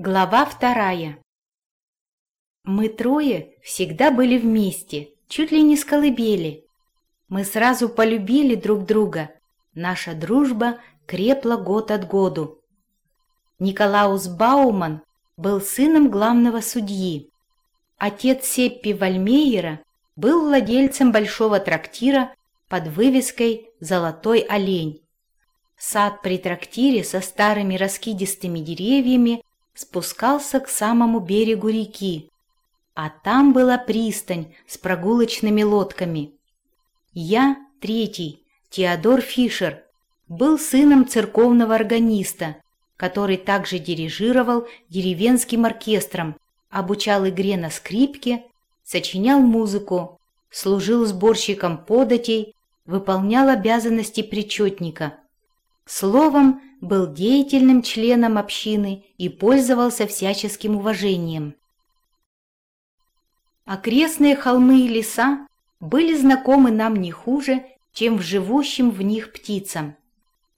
Глава вторая Мы трое всегда были вместе, чуть ли не с колыбели. Мы сразу полюбили друг друга. Наша дружба крепла год от году. Николаус Бауман был сыном главного судьи. Отец Сеппи Вальмейера был владельцем большого трактира под вывеской «Золотой олень». Сад при трактире со старыми раскидистыми деревьями спускался к самому берегу реки, а там была пристань с прогулочными лодками. Я, третий, Теодор Фишер, был сыном церковного органиста, который также дирижировал деревенским оркестром, обучал игре на скрипке, сочинял музыку, служил сборщиком податей, выполнял обязанности причетника. Словом, был деятельным членом общины и пользовался всяческим уважением. Окрестные холмы и леса были знакомы нам не хуже, чем в живущим в них птицам.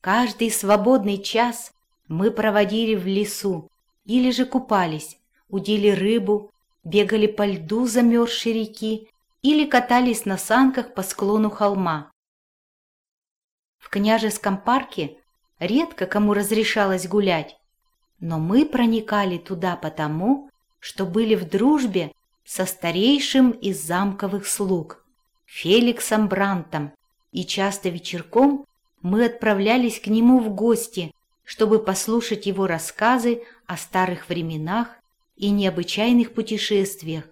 Каждый свободный час мы проводили в лесу или же купались, удили рыбу, бегали по льду замерзшей реки или катались на санках по склону холма. В княжеском парке редко кому разрешалось гулять, но мы проникали туда потому, что были в дружбе со старейшим из замковых слуг, Феликсом Брантом, и часто вечерком мы отправлялись к нему в гости, чтобы послушать его рассказы о старых временах и необычайных путешествиях,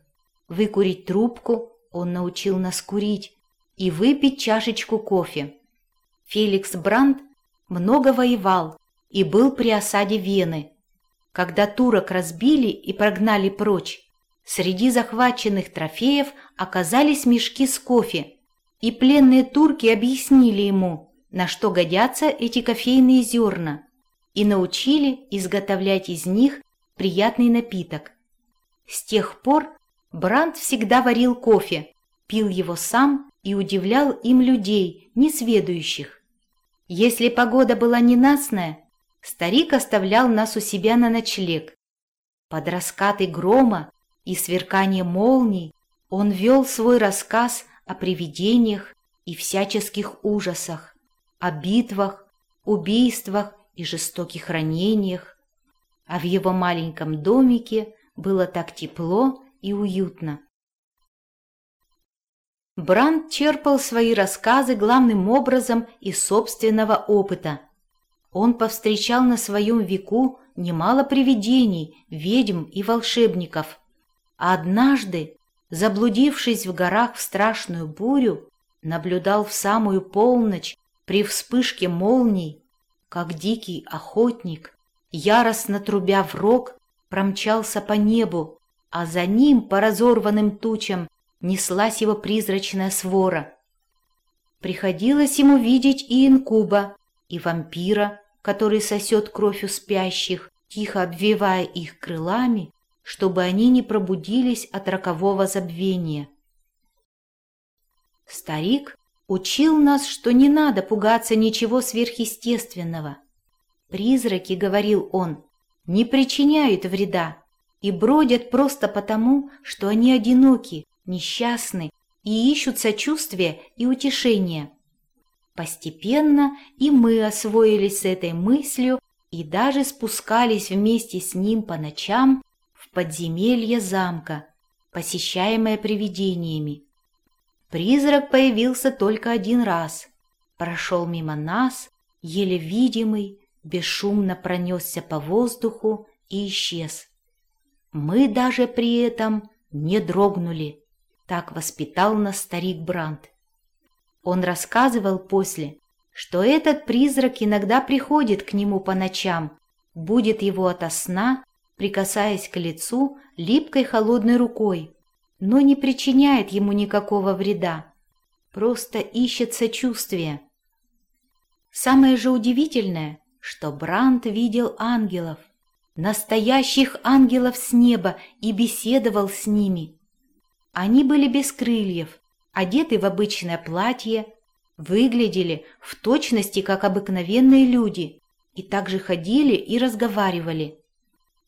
выкурить трубку, он научил нас курить, и выпить чашечку кофе. Феликс Брандт много воевал и был при осаде Вены. Когда турок разбили и прогнали прочь, среди захваченных трофеев оказались мешки с кофе, и пленные турки объяснили ему, на что годятся эти кофейные зерна, и научили изготовлять из них приятный напиток. С тех пор Бранд всегда варил кофе, пил его сам и удивлял им людей, несведущих. Если погода была ненастная, старик оставлял нас у себя на ночлег. Под раскаты грома и сверкание молний он вел свой рассказ о привидениях и всяческих ужасах, о битвах, убийствах и жестоких ранениях. А в его маленьком домике было так тепло и уютно. Бранд черпал свои рассказы главным образом из собственного опыта. Он повстречал на своем веку немало привидений, ведьм и волшебников. А однажды, заблудившись в горах в страшную бурю, наблюдал в самую полночь при вспышке молний, как дикий охотник, яростно трубя в рог, промчался по небу, а за ним по разорванным тучам неслась его призрачная свора. Приходилось ему видеть и инкуба, и вампира, который сосет кровь у спящих, тихо обвивая их крылами, чтобы они не пробудились от рокового забвения. Старик учил нас, что не надо пугаться ничего сверхъестественного. Призраки, говорил он, не причиняют вреда и бродят просто потому, что они одиноки несчастны и ищут сочувствия и утешения. Постепенно и мы освоились с этой мыслью и даже спускались вместе с ним по ночам в подземелье замка, посещаемое привидениями. Призрак появился только один раз, прошел мимо нас, еле видимый, бесшумно пронесся по воздуху и исчез. Мы даже при этом не дрогнули. Так воспитал нас старик Бранд. Он рассказывал после, что этот призрак иногда приходит к нему по ночам, будет его ото сна, прикасаясь к лицу липкой холодной рукой, но не причиняет ему никакого вреда, просто ищет сочувствия. Самое же удивительное, что Бранд видел ангелов, настоящих ангелов с неба и беседовал с ними – они были без крыльев, одеты в обычное платье, выглядели в точности как обыкновенные люди и также ходили и разговаривали.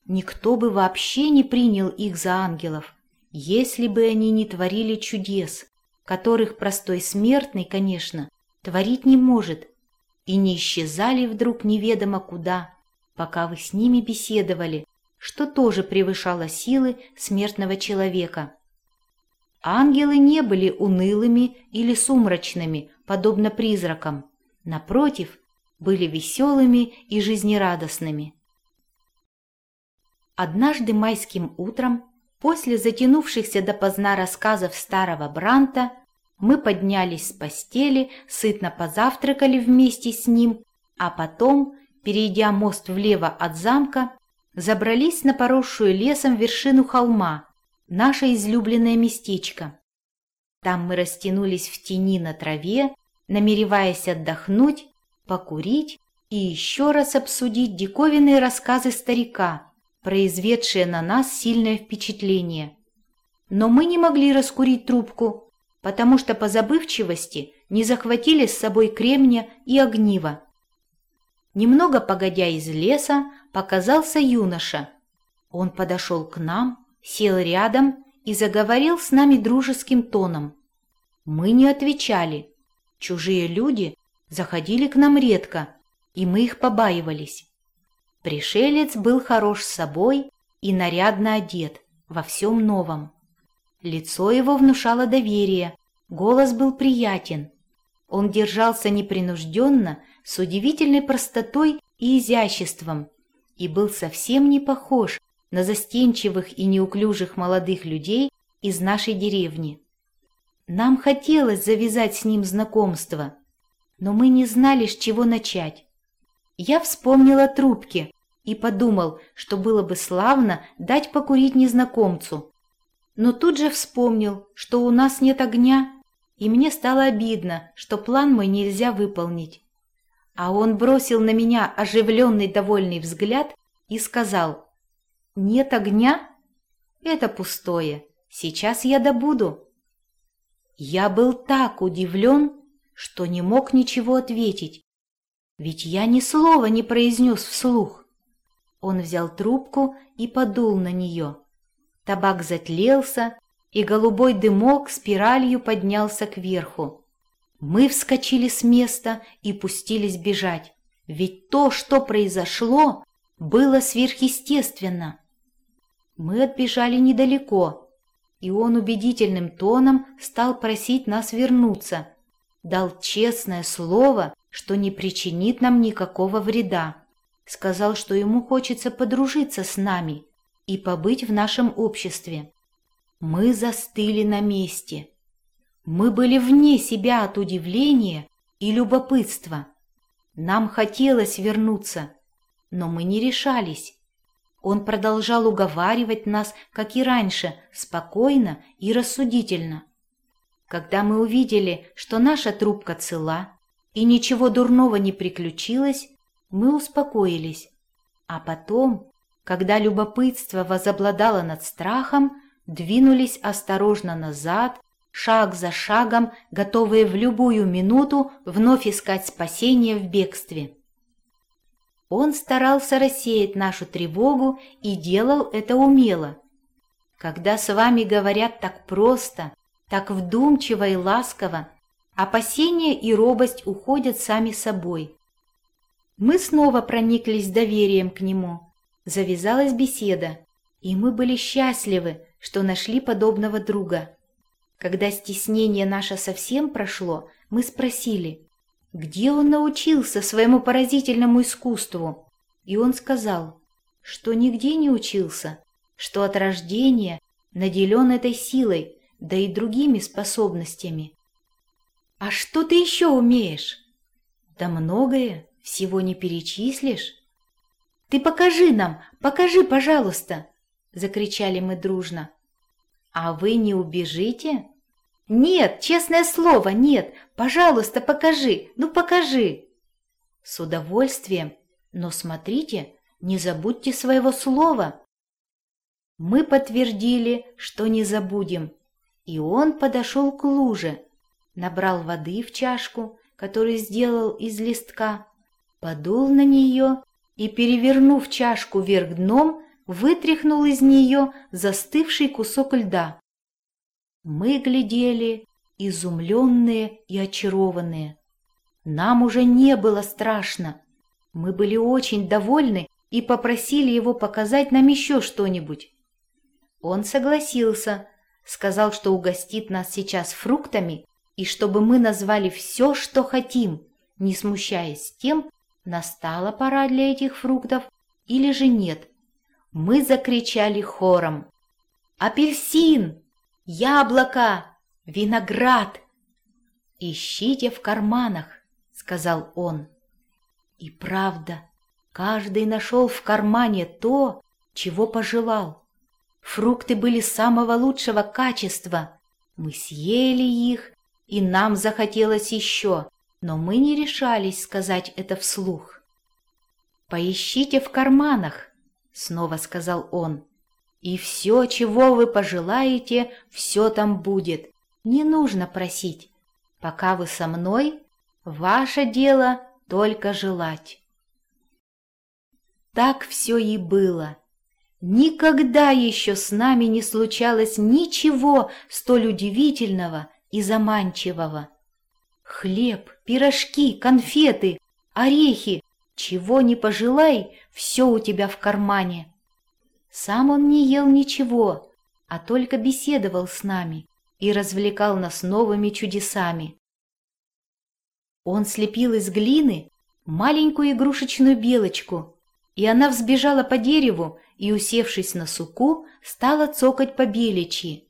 никто бы вообще не принял их за ангелов, если бы они не творили чудес, которых простой смертный, конечно, творить не может, и не исчезали вдруг неведомо куда, пока вы с ними беседовали, что тоже превышало силы смертного человека. Ангелы не были унылыми или сумрачными, подобно призракам. Напротив, были веселыми и жизнерадостными. Однажды майским утром, после затянувшихся допоздна рассказов старого Бранта, мы поднялись с постели, сытно позавтракали вместе с ним, а потом, перейдя мост влево от замка, забрались на поросшую лесом вершину холма, наше излюбленное местечко. Там мы растянулись в тени на траве, намереваясь отдохнуть, покурить и еще раз обсудить диковинные рассказы старика, произведшие на нас сильное впечатление. Но мы не могли раскурить трубку, потому что по забывчивости не захватили с собой кремня и огнива. Немного погодя из леса, показался юноша. Он подошел к нам, сел рядом и заговорил с нами дружеским тоном. Мы не отвечали. Чужие люди заходили к нам редко, и мы их побаивались. Пришелец был хорош с собой и нарядно одет, во всем новом. Лицо его внушало доверие, голос был приятен. Он держался непринужденно, с удивительной простотой и изяществом, и был совсем не похож на застенчивых и неуклюжих молодых людей из нашей деревни. Нам хотелось завязать с ним знакомство, но мы не знали, с чего начать. Я вспомнила трубки и подумал, что было бы славно дать покурить незнакомцу. Но тут же вспомнил, что у нас нет огня, и мне стало обидно, что план мой нельзя выполнить. А он бросил на меня оживленный довольный взгляд и сказал, «Нет огня? Это пустое. Сейчас я добуду». Я был так удивлен, что не мог ничего ответить, ведь я ни слова не произнес вслух. Он взял трубку и подул на нее. Табак затлелся, и голубой дымок спиралью поднялся кверху. Мы вскочили с места и пустились бежать, ведь то, что произошло, было сверхъестественно. Мы отбежали недалеко, и он убедительным тоном стал просить нас вернуться. Дал честное слово, что не причинит нам никакого вреда. Сказал, что ему хочется подружиться с нами и побыть в нашем обществе. Мы застыли на месте. Мы были вне себя от удивления и любопытства. Нам хотелось вернуться, но мы не решались. Он продолжал уговаривать нас, как и раньше, спокойно и рассудительно. Когда мы увидели, что наша трубка цела и ничего дурного не приключилось, мы успокоились. А потом, когда любопытство возобладало над страхом, двинулись осторожно назад, шаг за шагом, готовые в любую минуту вновь искать спасение в бегстве. Он старался рассеять нашу тревогу и делал это умело. Когда с вами говорят так просто, так вдумчиво и ласково, опасения и робость уходят сами собой. Мы снова прониклись доверием к нему. Завязалась беседа, и мы были счастливы, что нашли подобного друга. Когда стеснение наше совсем прошло, мы спросили, где он научился своему поразительному искусству. И он сказал, что нигде не учился, что от рождения наделен этой силой, да и другими способностями. «А что ты еще умеешь?» «Да многое, всего не перечислишь». «Ты покажи нам, покажи, пожалуйста!» — закричали мы дружно. «А вы не убежите?» «Нет, честное слово, нет! Пожалуйста, покажи! Ну, покажи!» «С удовольствием, но смотрите, не забудьте своего слова!» Мы подтвердили, что не забудем, и он подошел к луже, набрал воды в чашку, которую сделал из листка, подул на нее и, перевернув чашку вверх дном, вытряхнул из нее застывший кусок льда. Мы глядели, изумленные и очарованные. Нам уже не было страшно. Мы были очень довольны и попросили его показать нам еще что-нибудь. Он согласился, сказал, что угостит нас сейчас фруктами и чтобы мы назвали все, что хотим, не смущаясь тем, настала пора для этих фруктов или же нет. Мы закричали хором. «Апельсин! Яблоко! Виноград! Ищите в карманах!» — сказал он. И правда, каждый нашел в кармане то, чего пожелал. Фрукты были самого лучшего качества. Мы съели их, и нам захотелось еще, но мы не решались сказать это вслух. «Поищите в карманах», — снова сказал он, — «и все, чего вы пожелаете, все там будет. Не нужно просить. Пока вы со мной, ваше дело только желать». Так все и было. Никогда еще с нами не случалось ничего столь удивительного и заманчивого. Хлеб, пирожки, конфеты, орехи, чего не пожелай, все у тебя в кармане. Сам он не ел ничего, а только беседовал с нами и развлекал нас новыми чудесами. Он слепил из глины маленькую игрушечную белочку, и она взбежала по дереву и, усевшись на суку, стала цокать по беличьи.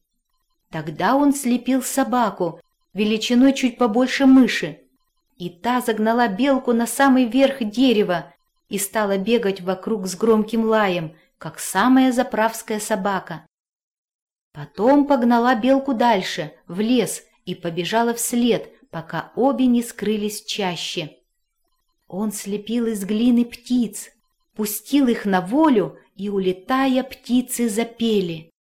Тогда он слепил собаку, величиной чуть побольше мыши, и та загнала белку на самый верх дерева и стала бегать вокруг с громким лаем, как самая заправская собака. Потом погнала белку дальше, в лес, и побежала вслед, пока обе не скрылись чаще. Он слепил из глины птиц, пустил их на волю и, улетая, птицы запели.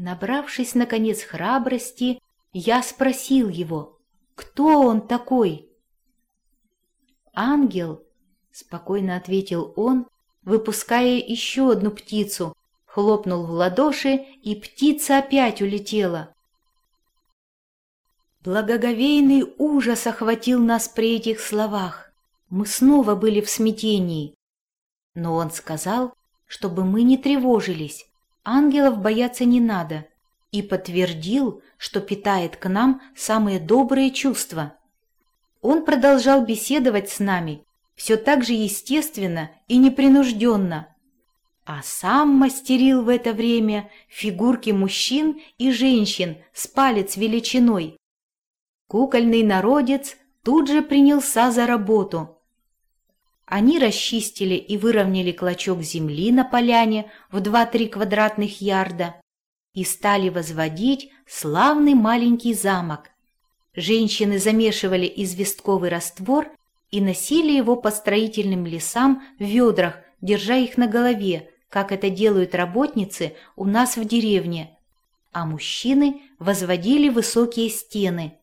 Набравшись, наконец, храбрости, я спросил его, кто он такой? «Ангел», — спокойно ответил он, выпуская еще одну птицу, хлопнул в ладоши, и птица опять улетела. Благоговейный ужас охватил нас при этих словах. Мы снова были в смятении. Но он сказал, чтобы мы не тревожились, ангелов бояться не надо, и подтвердил, что питает к нам самые добрые чувства. Он продолжал беседовать с нами, все так же естественно и непринужденно, а сам мастерил в это время фигурки мужчин и женщин с палец величиной. Кукольный народец тут же принялся за работу – они расчистили и выровняли клочок земли на поляне в 2-3 квадратных ярда и стали возводить славный маленький замок. Женщины замешивали известковый раствор и носили его по строительным лесам в ведрах, держа их на голове, как это делают работницы у нас в деревне, а мужчины возводили высокие стены.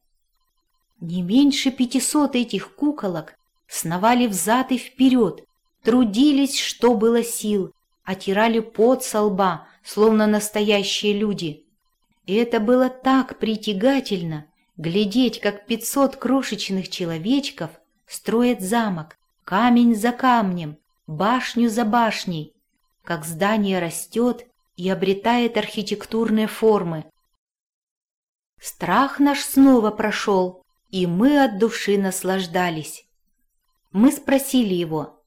Не меньше пятисот этих куколок сновали взад и вперед, трудились, что было сил, отирали пот со лба, словно настоящие люди. И это было так притягательно, глядеть, как пятьсот крошечных человечков строят замок, камень за камнем, башню за башней, как здание растет и обретает архитектурные формы. Страх наш снова прошел, и мы от души наслаждались. Мы спросили его,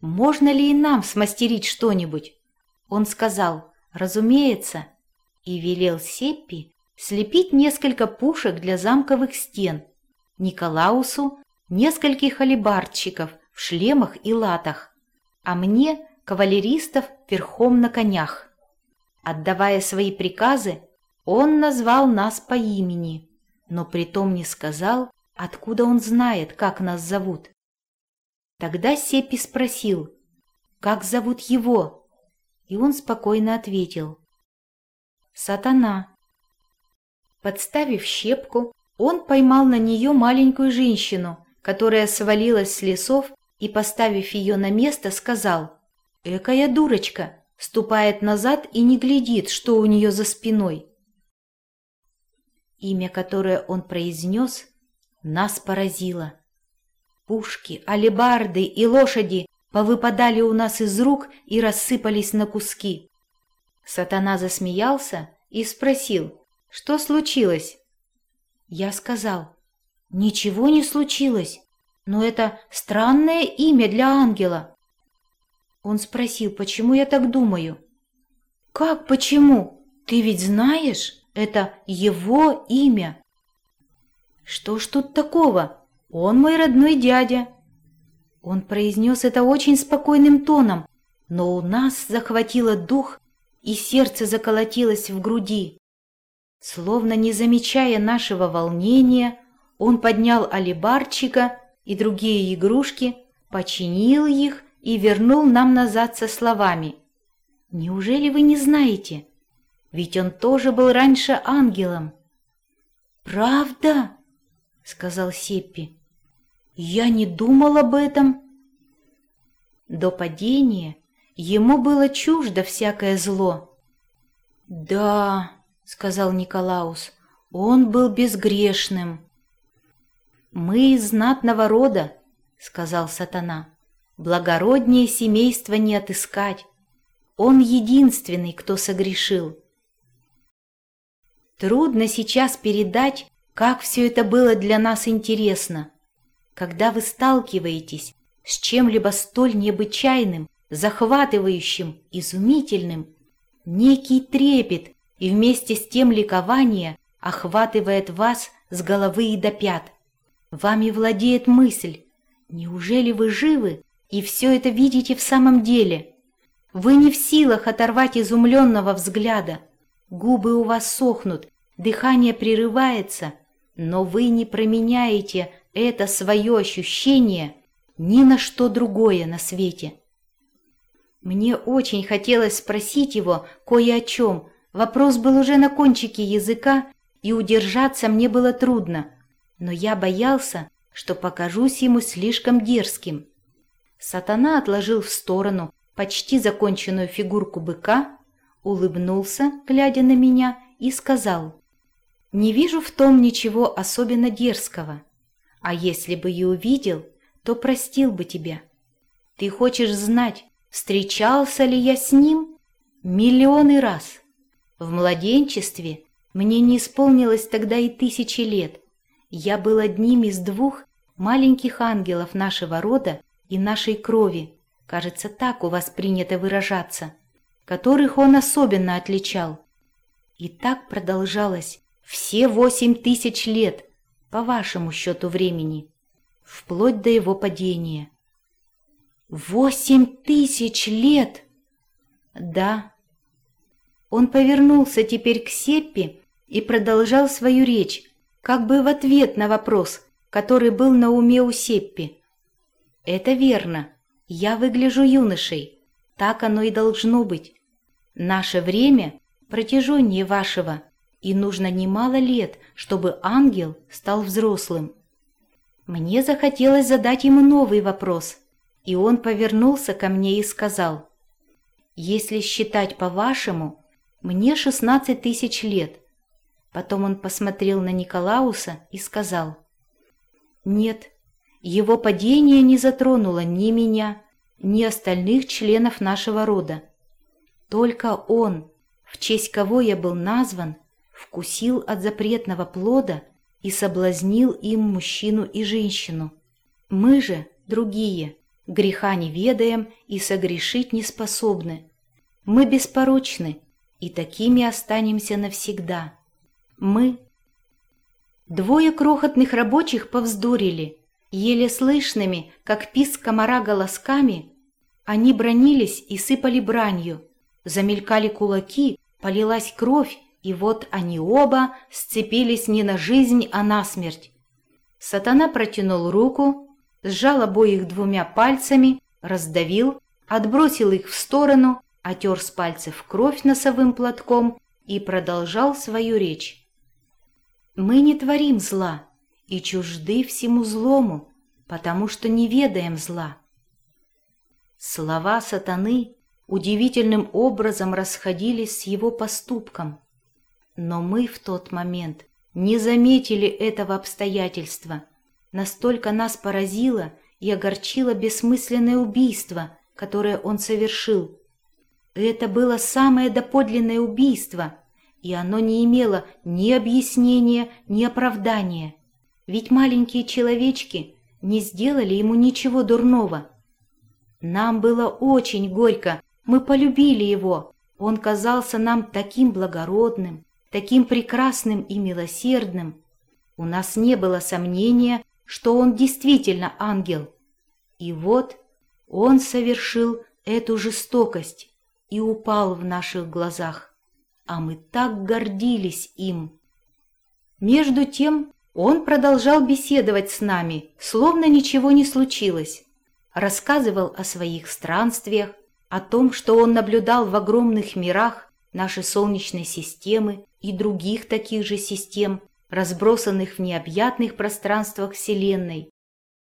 можно ли и нам смастерить что-нибудь. Он сказал, разумеется, и велел Сеппи слепить несколько пушек для замковых стен, Николаусу нескольких алибардщиков в шлемах и латах, а мне кавалеристов верхом на конях. Отдавая свои приказы, он назвал нас по имени, но притом не сказал, откуда он знает, как нас зовут. Тогда Сеппи спросил, как зовут его, и он спокойно ответил. «Сатана». Подставив щепку, он поймал на нее маленькую женщину, которая свалилась с лесов и, поставив ее на место, сказал, «Экая дурочка, ступает назад и не глядит, что у нее за спиной. Имя, которое он произнес, нас поразило. Пушки, алебарды и лошади повыпадали у нас из рук и рассыпались на куски. Сатана засмеялся и спросил, что случилось. Я сказал, ничего не случилось, но это странное имя для ангела. Он спросил, почему я так думаю. «Как почему? Ты ведь знаешь, это его имя». «Что ж тут такого? Он мой родной дядя». Он произнес это очень спокойным тоном, но у нас захватило дух, и сердце заколотилось в груди. Словно не замечая нашего волнения, он поднял алибарчика и другие игрушки, починил их и вернул нам назад со словами «Неужели вы не знаете? Ведь он тоже был раньше ангелом». «Правда?» — сказал Сеппи. «Я не думал об этом». До падения ему было чуждо всякое зло. «Да», — сказал Николаус, — «он был безгрешным». «Мы из знатного рода», — сказал сатана. Благороднее семейства не отыскать. Он единственный, кто согрешил. Трудно сейчас передать, как все это было для нас интересно. Когда вы сталкиваетесь с чем-либо столь необычайным, захватывающим, изумительным, некий трепет и вместе с тем ликование охватывает вас с головы и до пят. Вами владеет мысль, неужели вы живы и все это видите в самом деле. Вы не в силах оторвать изумленного взгляда. Губы у вас сохнут, дыхание прерывается, но вы не променяете это свое ощущение ни на что другое на свете. Мне очень хотелось спросить его кое о чем. Вопрос был уже на кончике языка, и удержаться мне было трудно, но я боялся, что покажусь ему слишком дерзким. Сатана отложил в сторону почти законченную фигурку быка, улыбнулся, глядя на меня, и сказал, «Не вижу в том ничего особенно дерзкого, а если бы и увидел, то простил бы тебя. Ты хочешь знать, встречался ли я с ним? Миллионы раз. В младенчестве мне не исполнилось тогда и тысячи лет. Я был одним из двух маленьких ангелов нашего рода, и нашей крови, кажется, так у вас принято выражаться, которых он особенно отличал. И так продолжалось все восемь тысяч лет, по вашему счету времени, вплоть до его падения. Восемь тысяч лет! Да. Он повернулся теперь к Сеппи и продолжал свою речь, как бы в ответ на вопрос, который был на уме у Сеппи. «Это верно. Я выгляжу юношей. Так оно и должно быть. Наше время протяженнее вашего, и нужно немало лет, чтобы ангел стал взрослым». Мне захотелось задать ему новый вопрос, и он повернулся ко мне и сказал, «Если считать по-вашему, мне шестнадцать тысяч лет». Потом он посмотрел на Николауса и сказал, «Нет, его падение не затронуло ни меня, ни остальных членов нашего рода. Только он, в честь кого я был назван, вкусил от запретного плода и соблазнил им мужчину и женщину. Мы же, другие, греха не ведаем и согрешить не способны. Мы беспорочны, и такими останемся навсегда. Мы... Двое крохотных рабочих повздорили, Еле слышными, как писк комара голосками, они бронились и сыпали бранью. Замелькали кулаки, полилась кровь, и вот они оба сцепились не на жизнь, а на смерть. Сатана протянул руку, сжал обоих двумя пальцами, раздавил, отбросил их в сторону, отер с пальцев кровь носовым платком и продолжал свою речь. «Мы не творим зла, и чужды всему злому, потому что не ведаем зла. Слова сатаны удивительным образом расходились с его поступком. Но мы в тот момент не заметили этого обстоятельства. Настолько нас поразило и огорчило бессмысленное убийство, которое он совершил. Это было самое доподлинное убийство, и оно не имело ни объяснения, ни оправдания. Ведь маленькие человечки не сделали ему ничего дурного. Нам было очень горько, мы полюбили его. Он казался нам таким благородным, таким прекрасным и милосердным. У нас не было сомнения, что он действительно ангел. И вот он совершил эту жестокость и упал в наших глазах, а мы так гордились им. Между тем он продолжал беседовать с нами, словно ничего не случилось. Рассказывал о своих странствиях, о том, что он наблюдал в огромных мирах нашей Солнечной системы и других таких же систем, разбросанных в необъятных пространствах Вселенной,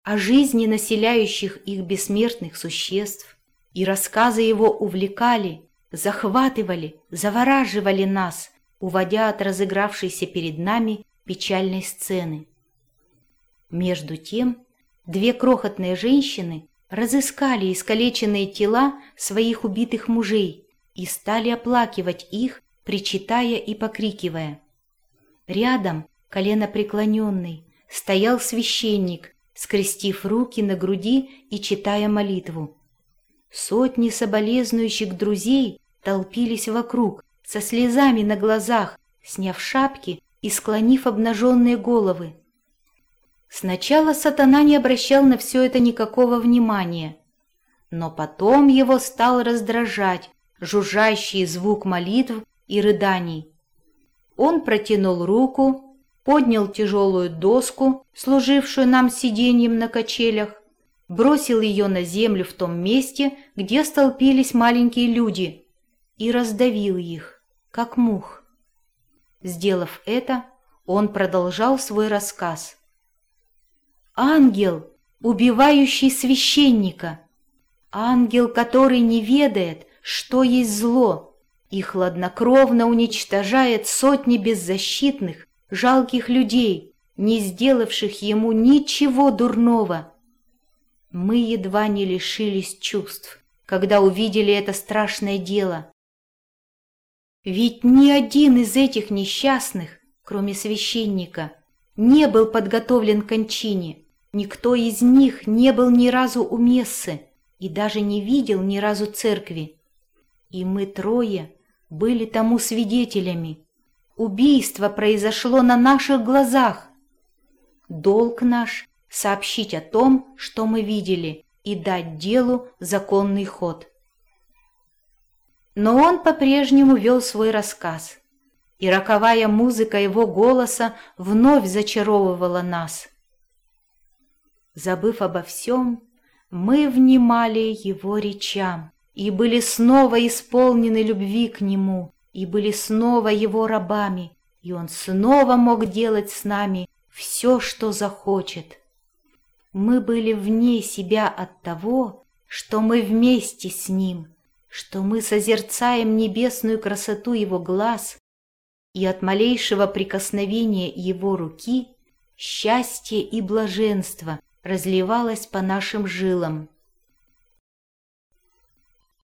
о жизни населяющих их бессмертных существ, и рассказы его увлекали, захватывали, завораживали нас, уводя от разыгравшейся перед нами печальной сцены. Между тем, две крохотные женщины разыскали искалеченные тела своих убитых мужей и стали оплакивать их, причитая и покрикивая. Рядом, колено преклоненный, стоял священник, скрестив руки на груди и читая молитву. Сотни соболезнующих друзей толпились вокруг, со слезами на глазах, сняв шапки и склонив обнаженные головы. Сначала сатана не обращал на все это никакого внимания, но потом его стал раздражать жужжащий звук молитв и рыданий. Он протянул руку, поднял тяжелую доску, служившую нам сиденьем на качелях, бросил ее на землю в том месте, где столпились маленькие люди, и раздавил их, как мух. Сделав это, он продолжал свой рассказ. Ангел, убивающий священника. Ангел, который не ведает, что есть зло, и хладнокровно уничтожает сотни беззащитных, жалких людей, не сделавших ему ничего дурного. Мы едва не лишились чувств, когда увидели это страшное дело. Ведь ни один из этих несчастных, кроме священника, не был подготовлен к кончине. Никто из них не был ни разу у мессы и даже не видел ни разу церкви. И мы трое были тому свидетелями. Убийство произошло на наших глазах. Долг наш — сообщить о том, что мы видели, и дать делу законный ход. Но он по-прежнему вел свой рассказ, и роковая музыка его голоса вновь зачаровывала нас — Забыв обо всем, мы внимали его речам и были снова исполнены любви к нему, и были снова его рабами, и он снова мог делать с нами все, что захочет. Мы были вне себя от того, что мы вместе с ним, что мы созерцаем небесную красоту его глаз, и от малейшего прикосновения его руки счастье и блаженство разливалась по нашим жилам.